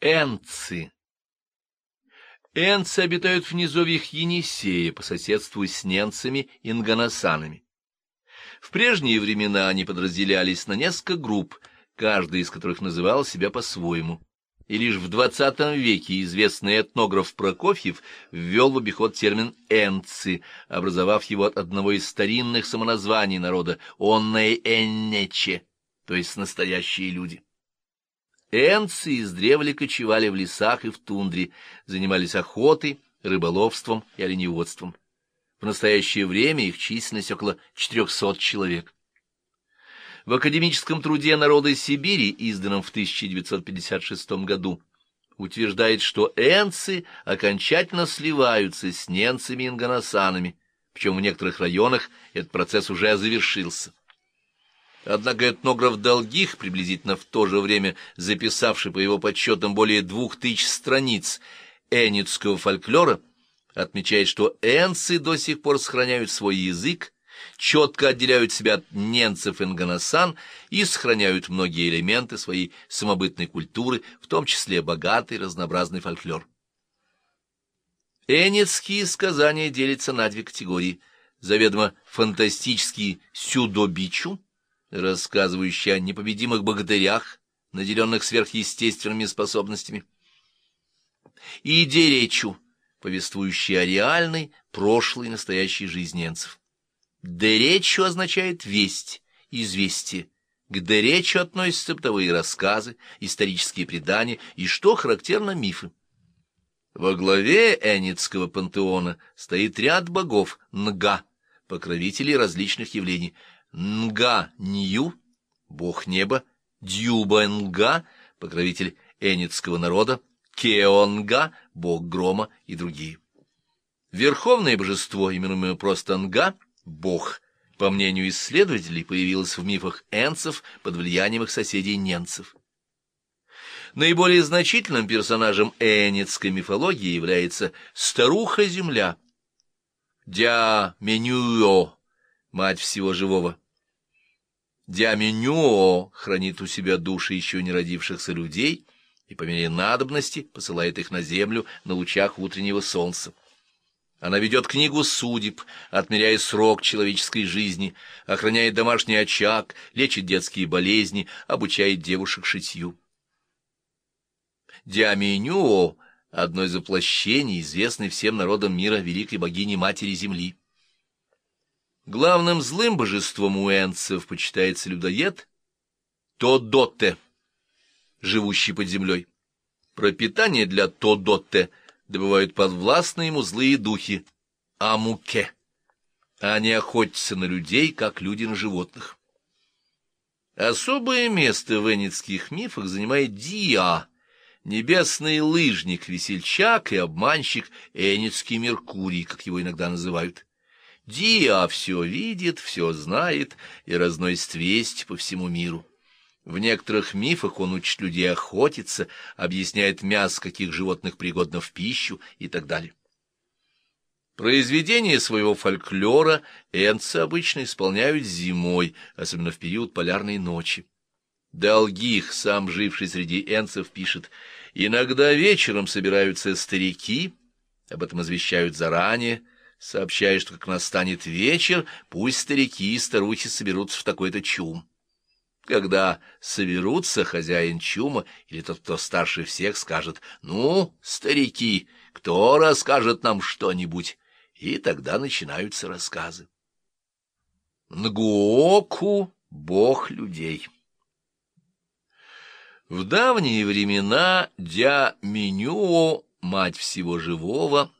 Энцы. Энцы обитают в низовьях Енисея по соседству с ненцами и нганасанами. В прежние времена они подразделялись на несколько групп, каждая из которых называла себя по-своему. И лишь в XX веке известный этнограф Прокофьев ввел в обиход термин «энцы», образовав его от одного из старинных самоназваний народа «онне эннече», то есть «настоящие люди». Энцы издревле кочевали в лесах и в тундре, занимались охотой, рыболовством и оленеводством. В настоящее время их численность около 400 человек. В академическом труде «Народы Сибири», изданном в 1956 году, утверждает, что энцы окончательно сливаются с ненцами и инганасанами, причем в некоторых районах этот процесс уже завершился. Однако этнограф Долгих, приблизительно в то же время записавший по его подсчетам более двух тысяч страниц эницкого фольклора, отмечает, что энцы до сих пор сохраняют свой язык, четко отделяют себя от ненцев инганасан и сохраняют многие элементы своей самобытной культуры, в том числе богатый разнообразный фольклор. Энецкие сказания делятся на две категории – заведомо фантастические сюдобичу, рассказывающие о непобедимых богатырях, наделенных сверхъестественными способностями, и деречу, повествующие о реальной, прошлой настоящей жизни энцев. Деречу означает «весть», «известие». К деречу относятся бытовые рассказы, исторические предания и, что характерно, мифы. Во главе Энницкого пантеона стоит ряд богов Нга, покровителей различных явлений – Нга-Нью, бог неба, Дьюба-Нга, покровитель энитского народа, Кеонга, бог грома и другие. Верховное божество, именуемое просто Нга, бог, по мнению исследователей, появилось в мифах энцев под влиянием их соседей ненцев. Наиболее значительным персонажем энетской мифологии является старуха-земля, Дя-Менюо, мать всего живого. Дяменюо хранит у себя души еще не родившихся людей и по мере надобности посылает их на землю на лучах утреннего солнца. Она ведет книгу судеб, отмеряя срок человеческой жизни, охраняет домашний очаг, лечит детские болезни, обучает девушек шитью. Диаминюо — одно из воплощений, известной всем народам мира великой богини-матери Земли. Главным злым божеством у энцев почитается людоед Тодотте, живущий под землей. Пропитание для Тодотте добывают подвластные ему злые духи Амуке. Они охотятся на людей, как люди на животных. Особое место в энницких мифах занимает Диа, небесный лыжник, весельчак и обманщик Энницкий Меркурий, как его иногда называют. Диа все видит, все знает и разносит весть по всему миру. В некоторых мифах он учит людей охотиться, объясняет мясо каких животных пригодно в пищу и так далее. Произведения своего фольклора энцы обычно исполняют зимой, особенно в период полярной ночи. Долгих, сам живший среди энцев, пишет, «Иногда вечером собираются старики, об этом извещают заранее, сообщая, что как настанет вечер, пусть старики и старухи соберутся в такой-то чум. Когда соберутся, хозяин чума или тот, кто старше всех, скажет «Ну, старики, кто расскажет нам что-нибудь?» И тогда начинаются рассказы. Нгуоку — бог людей. В давние времена Дя Минюо, мать всего живого,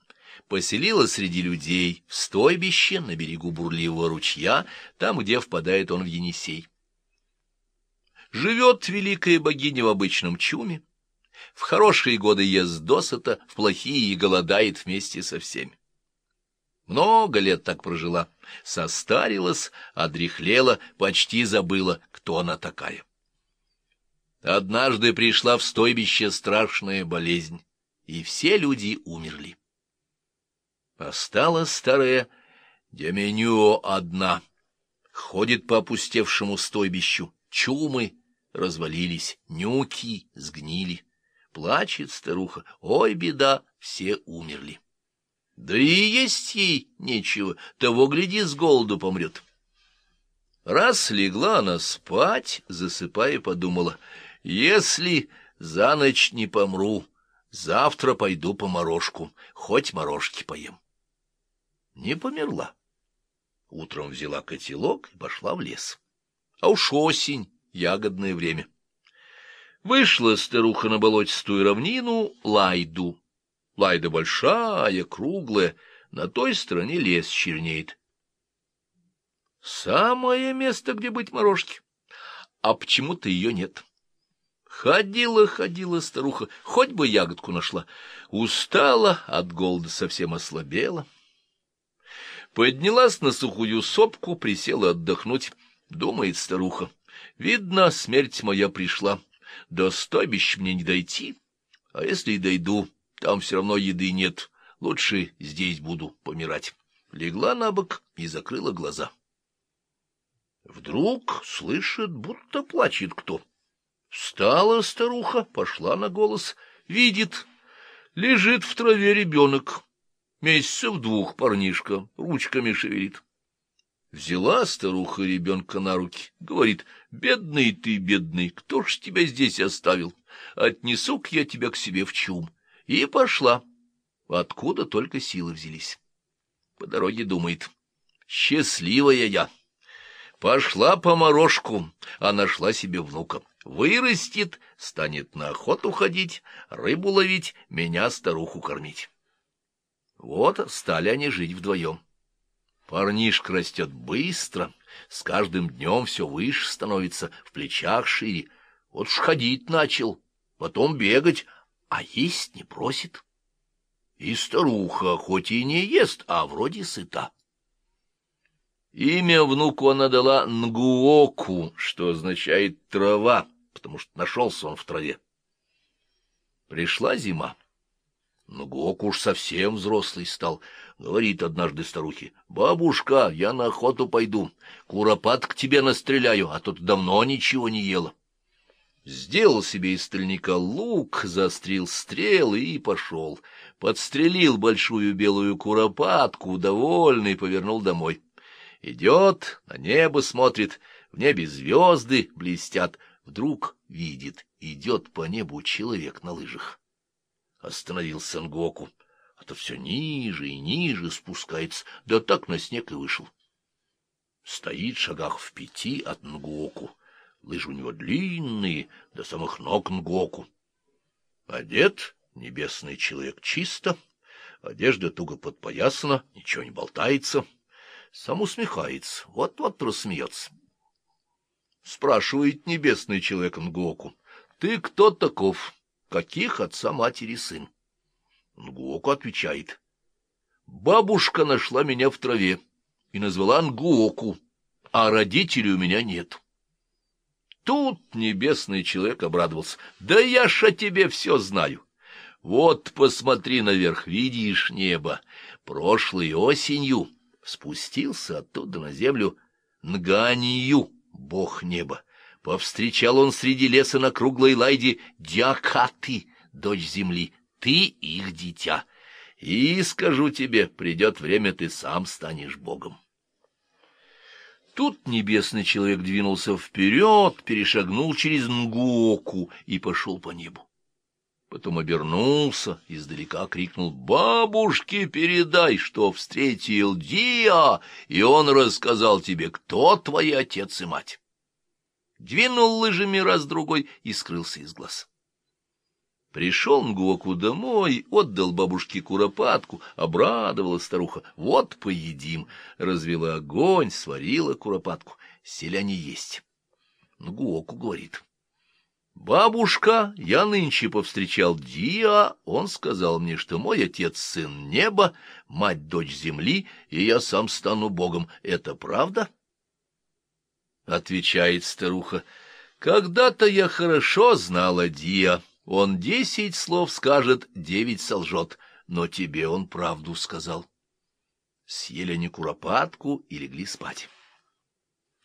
поселила среди людей в стойбище на берегу бурливого ручья, там, где впадает он в Енисей. Живет великая богиня в обычном чуме, в хорошие годы ест досыта, в плохие и голодает вместе со всеми. Много лет так прожила, состарилась, одряхлела, почти забыла, кто она такая. Однажды пришла в стойбище страшная болезнь, и все люди умерли. Осталась старая Деменюо одна. Ходит по опустевшему стойбищу. Чумы развалились, нюки сгнили. Плачет старуха. Ой, беда, все умерли. Да и есть ей нечего, того, гляди, с голоду помрет. Раз легла она спать, засыпая, подумала, если за ночь не помру, завтра пойду по морожку, хоть морожки поем. Не померла. Утром взяла котелок и пошла в лес. А уж осень, ягодное время. Вышла старуха на болотистую равнину Лайду. Лайда большая, круглая, на той стороне лес чернеет. Самое место, где быть морожки. А почему-то ее нет. Ходила, ходила старуха, хоть бы ягодку нашла. Устала, от голода совсем ослабела. Поднялась на сухую сопку, присела отдохнуть. Думает старуха. Видно, смерть моя пришла. До стойбища мне не дойти. А если и дойду, там все равно еды нет. Лучше здесь буду помирать. Легла на бок и закрыла глаза. Вдруг слышит, будто плачет кто. Встала старуха, пошла на голос, видит, лежит в траве ребенок. Месяцев двух парнишка, ручками шевелит. Взяла старуха ребенка на руки, говорит, «Бедный ты, бедный, кто ж тебя здесь оставил? Отнесу-ка я тебя к себе в чум». И пошла, откуда только силы взялись. По дороге думает, «Счастливая я». Пошла по морожку, а нашла себе внука. Вырастет, станет на охоту ходить, рыбу ловить, меня старуху кормить. Вот стали они жить вдвоем. Парнишка растет быстро, с каждым днем все выше становится, в плечах шире. Вот уж ходить начал, потом бегать, а есть не просит. И старуха хоть и не ест, а вроде сыта. Имя внуку она дала Нгуоку, что означает «трава», потому что нашелся он в траве. Пришла зима. Нгуоку уж совсем взрослый стал. Говорит однажды старухе, «Бабушка, я на охоту пойду, куропат к тебе настреляю, а тут давно ничего не ела». Сделал себе из стальника лук, заострил стрелы и пошел. Подстрелил большую белую куропатку, довольный, повернул домой. Идет, на небо смотрит, в небе звезды блестят. Вдруг видит, идет по небу человек на лыжах. Остановился Нгоку, а то все ниже и ниже спускается, да так на снег и вышел. Стоит в шагах в пяти от Нгоку. Лыжи у него длинные, до самых ног Нгоку. Одет небесный человек чисто, одежда туго подпоясана, ничего не болтается — сам усмехается, вот-вот рассмеется. Спрашивает небесный человек Нгоку, ты кто таков, каких отца-матери сын? Нгоку отвечает, бабушка нашла меня в траве и назвала Нгуоку, а родителей у меня нет. Тут небесный человек обрадовался. Да я ж о тебе все знаю. Вот посмотри наверх, видишь небо. Прошлой осенью спустился оттуда на землю Нганию, бог неба. Повстречал он среди леса на круглой лайде Дякаты, дочь земли, ты их дитя. И, скажу тебе, придет время, ты сам станешь богом. Тут небесный человек двинулся вперед, перешагнул через Нгуоку и пошел по небу. Потом обернулся, издалека крикнул «Бабушке передай, что встретил Диа, и он рассказал тебе, кто твой отец и мать». Двинул лыжами раз-другой и скрылся из глаз. Пришел Нгуоку домой, отдал бабушке куропатку, обрадовала старуха. Вот поедим. Развела огонь, сварила куропатку. Селяне есть. Нгуоку говорит — «Бабушка, я нынче повстречал Диа, он сказал мне, что мой отец — сын неба, мать — дочь земли, и я сам стану богом. Это правда?» Отвечает старуха, «Когда-то я хорошо знала Диа. Он десять слов скажет, девять солжет, но тебе он правду сказал». Съели они куропатку и легли спать.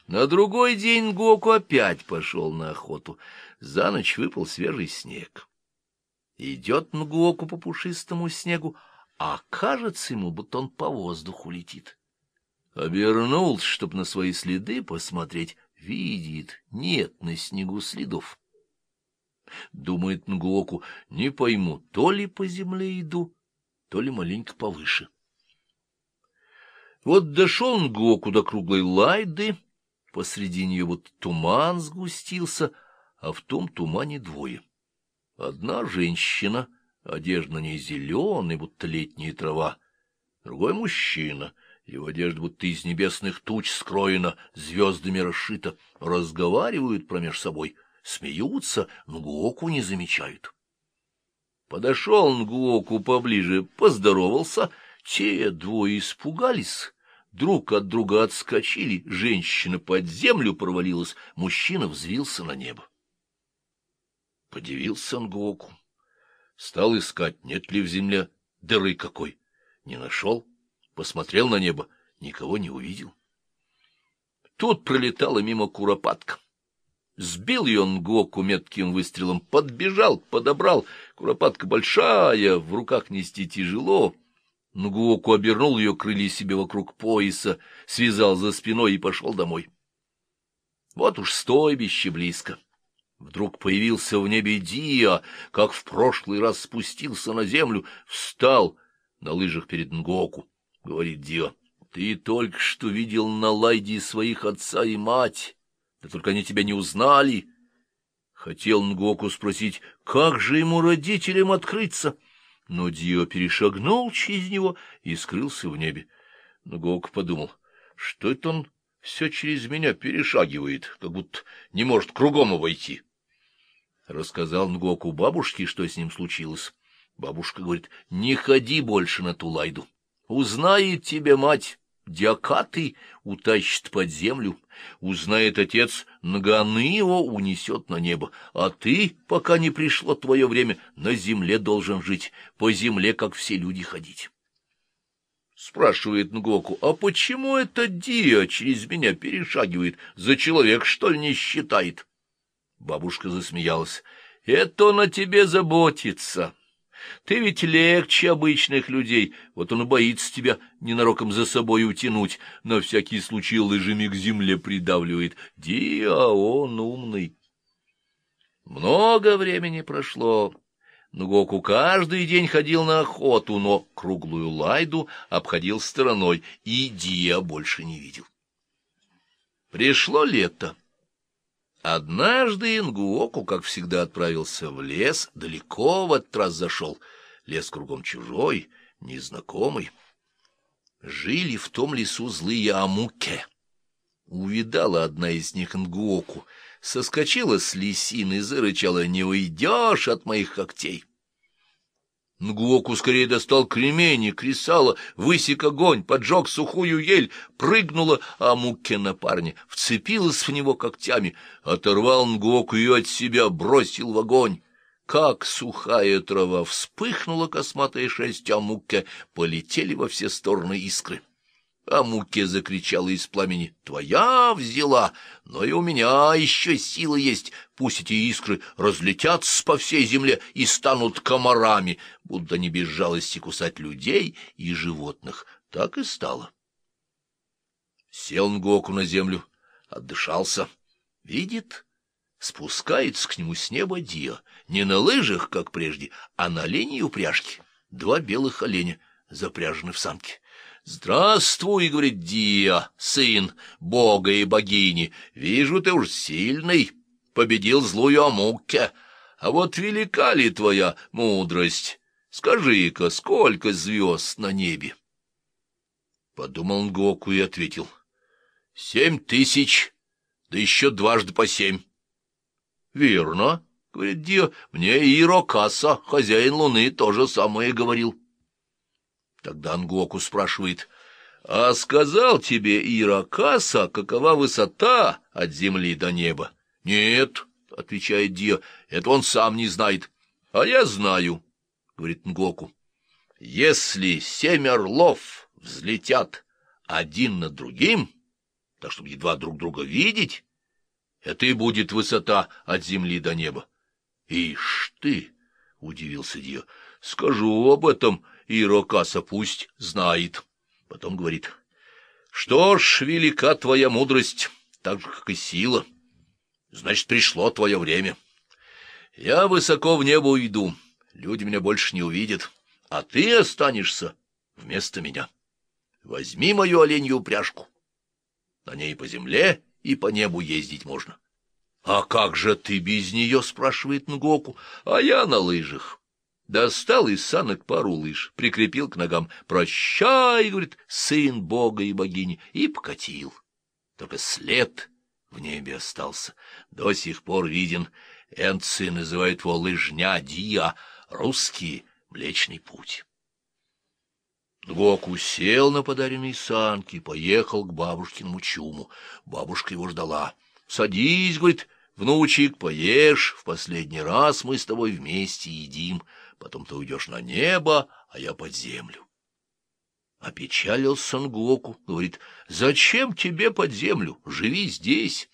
На другой день Гоку опять пошел на охоту. За ночь выпал свежий снег. Идет Нгуоку по пушистому снегу, а кажется ему, будто он по воздуху летит. Обернулся, чтоб на свои следы посмотреть, видит, нет на снегу следов. Думает Нгуоку, не пойму, то ли по земле иду, то ли маленько повыше. Вот дошел Нгуоку до круглой лайды, посреди нее вот туман сгустился, а в том тумане двое. Одна женщина, одежда на ней зеленая, будто летняя трава, другой мужчина — его одежда будто из небесных туч скроена, звездами расшита, разговаривают промеж собой, смеются, Нгуоку не замечают. Подошел Нгуоку поближе, поздоровался, те двое испугались, друг от друга отскочили, женщина под землю провалилась, мужчина взвился на небо. Подивился Нгуоку, стал искать, нет ли в земле дыры какой, не нашел посмотрел на небо, никого не увидел. Тут пролетала мимо куропатка. Сбил ее Нгоку метким выстрелом, подбежал, подобрал. Куропатка большая, в руках нести тяжело. Нгоку обернул ее крылья себе вокруг пояса, связал за спиной и пошел домой. Вот уж стойбище близко. Вдруг появился в небе Диа, как в прошлый раз спустился на землю, встал на лыжах перед Нгоку. — говорит Дио, — ты только что видел на Лайде своих отца и мать, да только они тебя не узнали. Хотел Нгоку спросить, как же ему родителям открыться, но Дио перешагнул через него и скрылся в небе. Нгоку подумал, что это он все через меня перешагивает, как будто не может кругом обойти. Рассказал Нгоку бабушке, что с ним случилось. Бабушка говорит, не ходи больше на ту лайду. Узнает тебя мать, Диакаты утащит под землю, узнает отец, Наганы его унесет на небо, а ты, пока не пришло твое время, на земле должен жить, по земле, как все люди, ходить. Спрашивает Нгоку, а почему это Диа через меня перешагивает, за человек, что ли, не считает? Бабушка засмеялась. — Это он о тебе заботится. Ты ведь легче обычных людей, вот он и боится тебя ненароком за собой утянуть, на всякий случай лыжами к земле придавливает. Диа, он умный. Много времени прошло. Нгоку каждый день ходил на охоту, но круглую лайду обходил стороной, и Диа больше не видел. Пришло лето. Однажды Ингуоку, как всегда, отправился в лес, далеко в этот раз зашел. Лес кругом чужой, незнакомый. Жили в том лесу злые амуке. Увидала одна из них Ингуоку, соскочила с лисины зарычала, «Не уйдешь от моих когтей!» Нгуоку скорее достал кремень и кресало, высек огонь, поджег сухую ель, прыгнула Амуке на парня, вцепилась в него когтями, оторвал Нгуоку ее от себя, бросил в огонь. Как сухая трава вспыхнула косматая шесть Амуке, полетели во все стороны искры. А Муке закричала из пламени. — Твоя взяла, но и у меня еще силы есть. Пусть эти искры разлетятся по всей земле и станут комарами. Будут они без жалости кусать людей и животных. Так и стало. Сел Нгоку на землю, отдышался. Видит, спускается к нему с неба Дио. Не на лыжах, как прежде, а на оленей упряжке. Два белых оленя запряжены в самке. «Здравствуй, — говорит Диа, сын бога и богини, — вижу, ты уж сильный, победил злую Амукке. А вот велика ли твоя мудрость? Скажи-ка, сколько звезд на небе?» Подумал Нгоку и ответил. «Семь тысяч, да еще дважды по семь». «Верно, — говорит Дио, — мне и Рокаса, хозяин луны, то же самое говорил». Тогда Ангоку спрашивает, «А сказал тебе Иракаса, какова высота от земли до неба?» «Нет», — отвечает Дио, — «это он сам не знает». «А я знаю», — говорит Нгоку. «Если семь орлов взлетят один над другим, так чтобы едва друг друга видеть, это и будет высота от земли до неба». «Ишь ты!» — удивился Дио. — Скажу об этом, и Рокаса пусть знает. Потом говорит. — Что ж, велика твоя мудрость, так же, как и сила. Значит, пришло твое время. Я высоко в небо уйду, люди меня больше не увидят, а ты останешься вместо меня. Возьми мою оленью упряжку. На ней по земле и по небу ездить можно. — А как же ты без нее? — спрашивает Нгоку. — А я на лыжах. Достал из санок пару лыж, прикрепил к ногам. «Прощай!» — говорит, сын бога и богини, и покатил. Только след в небе остался. До сих пор виден. Энцы называют его лыжня Дия, русский Млечный Путь. Нгоку сел на подаренные санки, поехал к бабушкиному чуму. Бабушка его ждала. — Садись, — говорит, — внучек, поешь, в последний раз мы с тобой вместе едим, потом ты уйдешь на небо, а я под землю. Опечалился Нгоку, говорит, — Зачем тебе под землю? Живи здесь.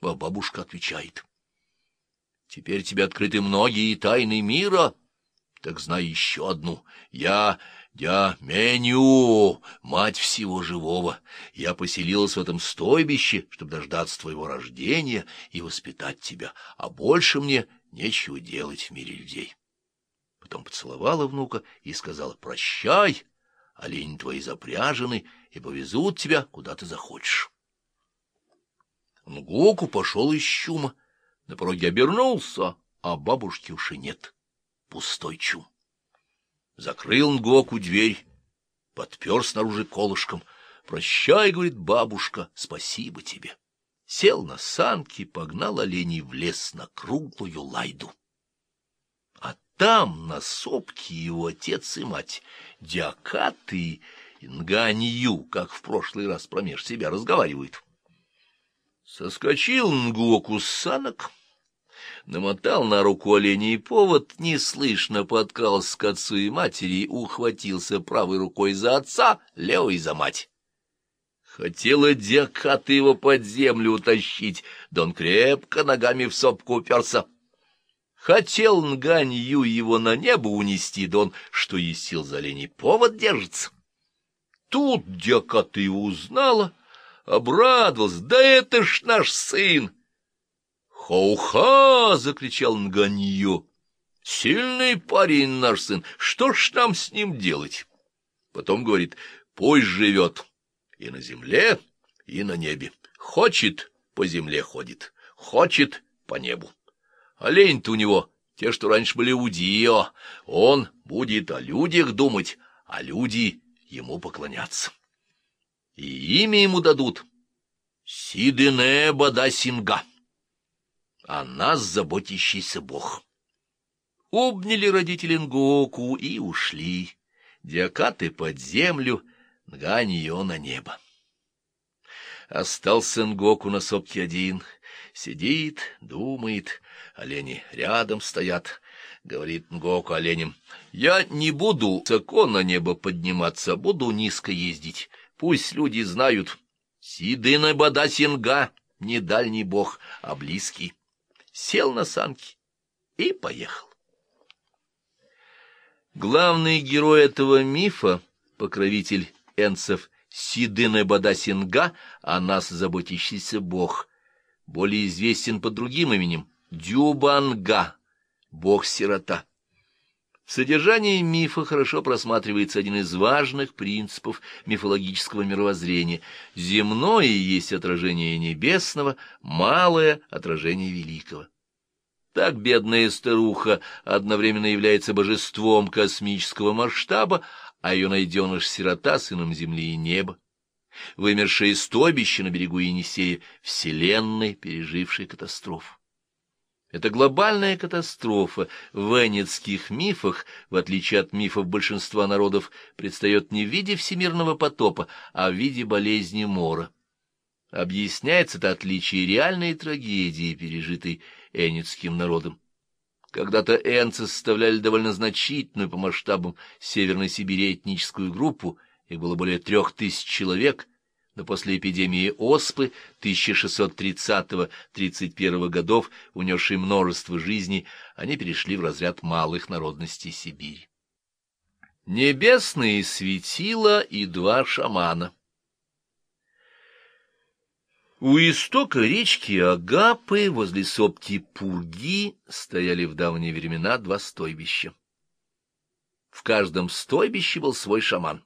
А бабушка отвечает, — Теперь тебе открыты многие тайны мира. Так знай еще одну. Я я Меню, мать всего живого. Я поселилась в этом стойбище, чтобы дождаться твоего рождения и воспитать тебя, а больше мне нечего делать в мире людей. Потом поцеловала внука и сказала «Прощай, олени твои запряжены и повезут тебя, куда ты захочешь». Нгоку пошел из чума, на пороге обернулся, а бабушки уж и нет. Пустой чум. Закрыл Нгоку дверь, подпер снаружи колышком. «Прощай, — говорит бабушка, — спасибо тебе». Сел на санки, погнал оленей в лес на круглую лайду. А там, на сопке, его отец и мать, Диакаты и Нганью, как в прошлый раз промеж себя разговаривают. Соскочил Нгоку с санок, намотал на руку оленей повод, неслышно подкался к отцу и матери, ухватился правой рукой за отца, левой за мать. Хотела деката его под землю утащить, да он крепко ногами в сопку уперся. Хотел Нганью его на небо унести, да он, что есть сил за оленей, повод держится. Тут деката его узнала, обрадовалась, да это ж наш сын! «Хоуха!» — закричал Нганьё. «Сильный парень наш сын, что ж нам с ним делать?» Потом говорит, «Пусть живет и на земле, и на небе. Хочет — по земле ходит, хочет — по небу. Олень-то у него те, что раньше были у Дио. Он будет о людях думать, а люди ему поклоняться. И имя ему дадут Сидене Бадасинга о нас заботящийся Бог. Обняли родители Нгоку и ушли. Диакаты под землю, Нганьё на небо. Остался Нгоку на сопке один. Сидит, думает, олени рядом стоят. Говорит Нгоку оленям, я не буду высоко на небо подниматься, буду низко ездить. Пусть люди знают, Сидына Бадасинга не дальний бог, а близкий сел на санки и поехал. Главный герой этого мифа, покровитель энцев Сидыны Бадасинга, о нас заботящийся бог, более известен под другим именем Дюбанга, бог-сирота. В содержании мифа хорошо просматривается один из важных принципов мифологического мировоззрения. Земное есть отражение небесного, малое — отражение великого. Так бедная старуха одновременно является божеством космического масштаба, а ее найденыш-сирота — сыном земли и неба. Вымершее стойбище на берегу Енисея — вселенной, пережившей катастрофу. Эта глобальная катастрофа в энетских мифах, в отличие от мифов большинства народов, предстает не в виде всемирного потопа, а в виде болезни мора. Объясняется это отличие реальной трагедии, пережитой энетским народом. Когда-то энцы составляли довольно значительную по масштабам Северной Сибири этническую группу, их было более трех тысяч человек, но после эпидемии оспы 1630-31 годов, унесшей множество жизней, они перешли в разряд малых народностей Сибири. Небесные светила и два шамана У истока речки Агапы возле сопки Пурги стояли в давние времена два стойбища. В каждом стойбище был свой шаман.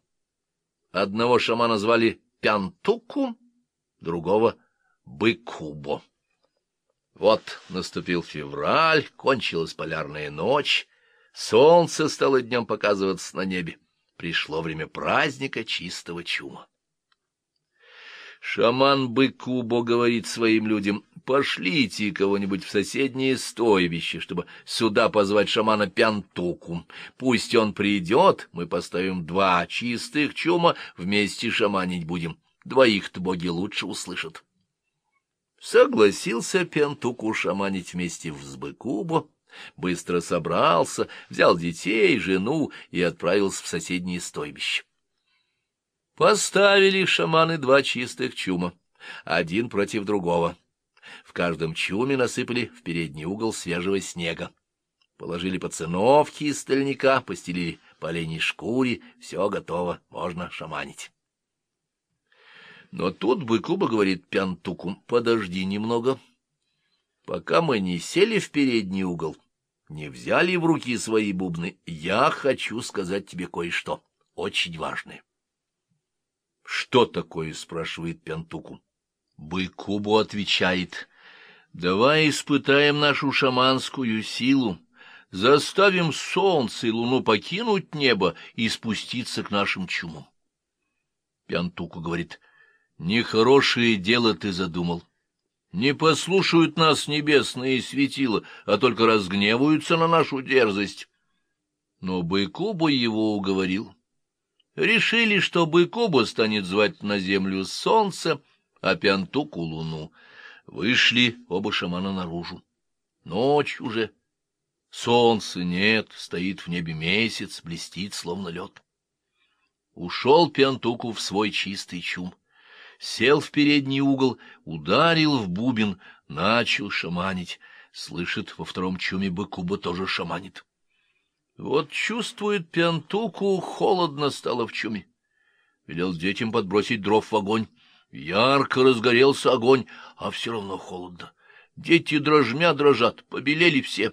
Одного шамана звали Пянтуку, другого — Быкубо. Вот наступил февраль, кончилась полярная ночь, солнце стало днем показываться на небе. Пришло время праздника чистого чума. Шаман Быкубо говорит своим людям, пошлите кого-нибудь в соседнее стойбище, чтобы сюда позвать шамана Пянтуку. Пусть он придет, мы поставим два чистых чума, вместе шаманить будем. Двоих-то боги лучше услышат. Согласился Пентуку шаманить вместе в Быкубо, быстро собрался, взял детей, жену и отправился в соседнее стойбище. Поставили шаманы два чистых чума, один против другого. В каждом чуме насыпали в передний угол свежего снега. Положили по циновке из стальника, постелили по оленей шкуре, все готово, можно шаманить. Но тут Быкуба говорит Пянтуку, подожди немного. Пока мы не сели в передний угол, не взяли в руки свои бубны, я хочу сказать тебе кое-что очень важное. — Что такое? — спрашивает Пентуку. Быкубу отвечает. — Давай испытаем нашу шаманскую силу, заставим солнце и луну покинуть небо и спуститься к нашим чумам. Пентуку говорит. — Нехорошее дело ты задумал. Не послушают нас небесные светила, а только разгневаются на нашу дерзость. Но Быкуба его уговорил. Решили, что Быкоба станет звать на землю солнце, а Пянтуку — луну. Вышли оба шамана наружу. Ночь уже. Солнца нет, стоит в небе месяц, блестит, словно лед. Ушел Пянтуку в свой чистый чум. Сел в передний угол, ударил в бубен, начал шаманить. Слышит, во втором чуме Быкуба тоже шаманит. Вот чувствует Пиантуку, холодно стало в чуме. Велел детям подбросить дров в огонь. Ярко разгорелся огонь, а все равно холодно. Дети дрожмя дрожат, побелели все.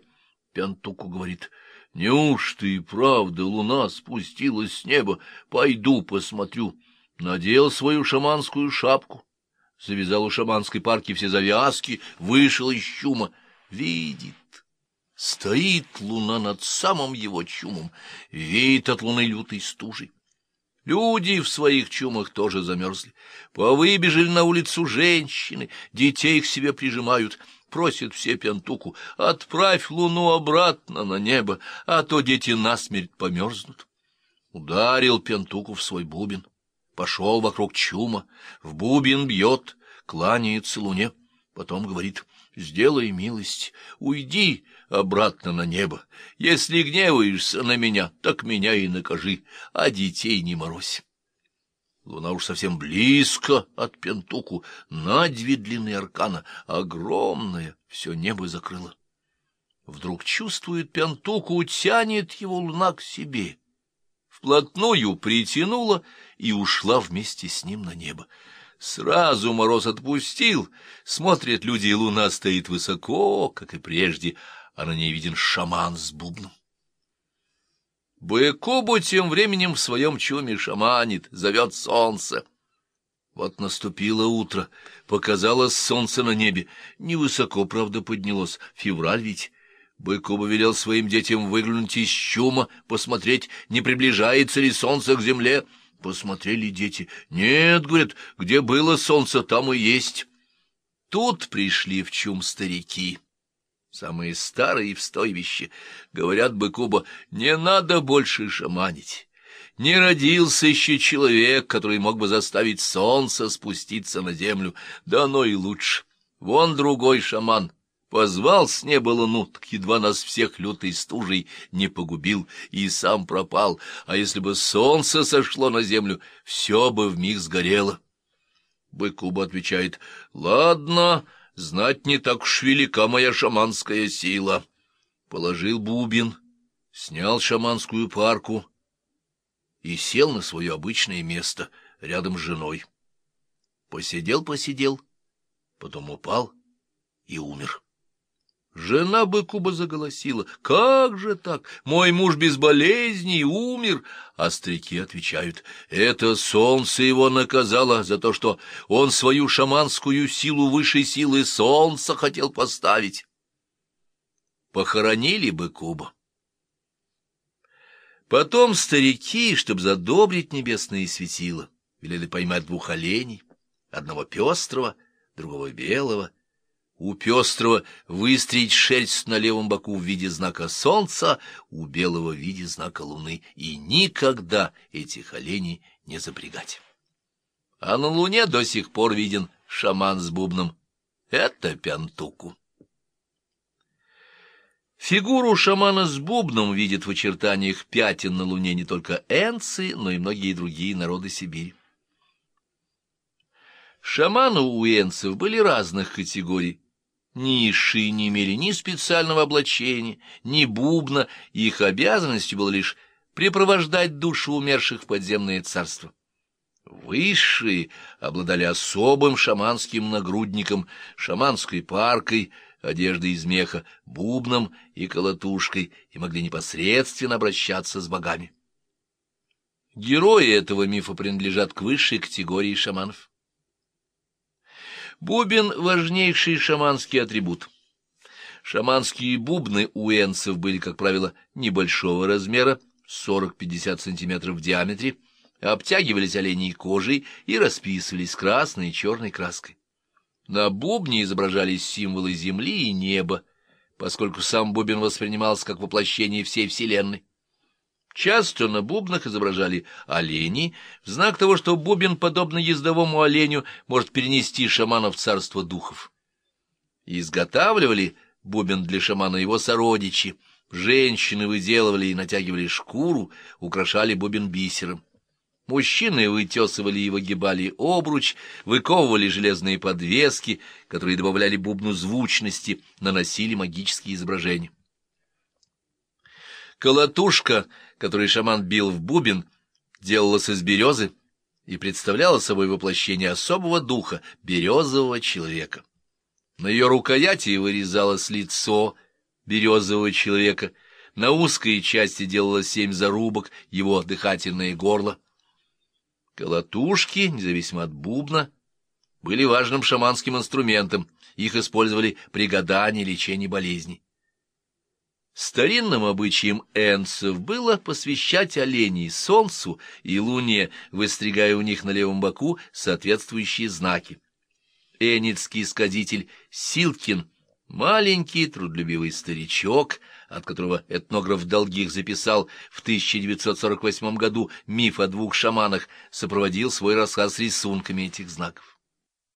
Пиантуку говорит, — Неужто и правда луна спустилась с неба? Пойду посмотрю. Надел свою шаманскую шапку, завязал у шаманской парки все завязки, вышел из чума. Видит, Стоит луна над самым его чумом, веет от луны лютой стужей. Люди в своих чумах тоже замерзли. Повыбежали на улицу женщины, детей к себе прижимают, просят все пентуку, отправь луну обратно на небо, а то дети насмерть померзнут. Ударил пентуку в свой бубен, пошел вокруг чума, в бубен бьет, кланяется луне, потом говорит, сделай милость, уйди, обратно на небо. Если гневаешься на меня, так меня и накажи, а детей не морозь. Луна уж совсем близко от Пентуку, на две длины аркана, огромная, все небо закрыло. Вдруг чувствует Пентуку, тянет его луна к себе. Вплотную притянула и ушла вместе с ним на небо. Сразу мороз отпустил, смотрят люди, и луна стоит высоко, как и прежде, а на ней виден шаман с бубном. Быкубу тем временем в своем чуме шаманит, зовет солнце. Вот наступило утро, показалось солнце на небе. Невысоко, правда, поднялось, февраль ведь. Быкуба велел своим детям выглянуть из чума, посмотреть, не приближается ли солнце к земле. Посмотрели дети. Нет, говорят, где было солнце, там и есть. Тут пришли в чум старики самые старые в стойбище, говорят Быкуба, не надо больше шаманить. Не родился еще человек, который мог бы заставить солнце спуститься на землю, да оно и лучше. Вон другой шаман позвал с неба луну, так едва нас всех лютой стужей не погубил и сам пропал, а если бы солнце сошло на землю, все бы вмиг сгорело. Быкуба отвечает, «Ладно, знать не так уж велика моя шаманская сила». Положил бубен, снял шаманскую парку и сел на свое обычное место рядом с женой. Посидел-посидел, потом упал и умер. Жена Быкуба заголосила. «Как же так? Мой муж без болезней умер!» А старики отвечают. «Это солнце его наказало за то, что он свою шаманскую силу высшей силы солнца хотел поставить». Похоронили Быкуба. Потом старики, чтобы задобрить небесные светила, велели поймать двух оленей, одного пестрого, другого белого, у пестрого выстрелить шерсть на левом боку в виде знака солнца, у белого в виде знака луны, и никогда этих оленей не запрягать. А на луне до сих пор виден шаман с бубном. Это Пянтуку. Фигуру шамана с бубном видят в очертаниях пятен на луне не только энцы, но и многие другие народы Сибири. Шаманы у энцев были разных категорий. Низшие не имели ни специального облачения, ни бубна, их обязанностью было лишь препровождать души умерших в подземное царство. Высшие обладали особым шаманским нагрудником, шаманской паркой, одеждой из меха, бубном и колотушкой и могли непосредственно обращаться с богами. Герои этого мифа принадлежат к высшей категории шаманов. Бубен — важнейший шаманский атрибут. Шаманские бубны у энцев были, как правило, небольшого размера, 40-50 сантиметров в диаметре, обтягивались оленей кожей и расписывались красной и черной краской. На бубне изображались символы земли и неба, поскольку сам бубен воспринимался как воплощение всей Вселенной. Часто на бубнах изображали оленей, в знак того, что бубен, подобно ездовому оленю, может перенести шамана в царство духов. Изготавливали бубен для шамана его сородичи, женщины выделывали и натягивали шкуру, украшали бубен бисером. Мужчины вытесывали и выгибали обруч, выковывали железные подвески, которые добавляли бубну звучности, наносили магические изображения. Колотушка, которой шаман бил в бубен, делалась из березы и представляла собой воплощение особого духа, березового человека. На ее рукояти вырезалось лицо березового человека, на узкой части делалось семь зарубок, его дыхательное горло. Колотушки, независимо от бубна, были важным шаманским инструментом, их использовали при гадании лечении болезней. Старинным обычаем энцев было посвящать оленей солнцу и луне, выстригая у них на левом боку соответствующие знаки. Эницкий сказитель Силкин, маленький трудолюбивый старичок, от которого этнограф Долгих записал в 1948 году миф о двух шаманах, сопроводил свой рассказ рисунками этих знаков.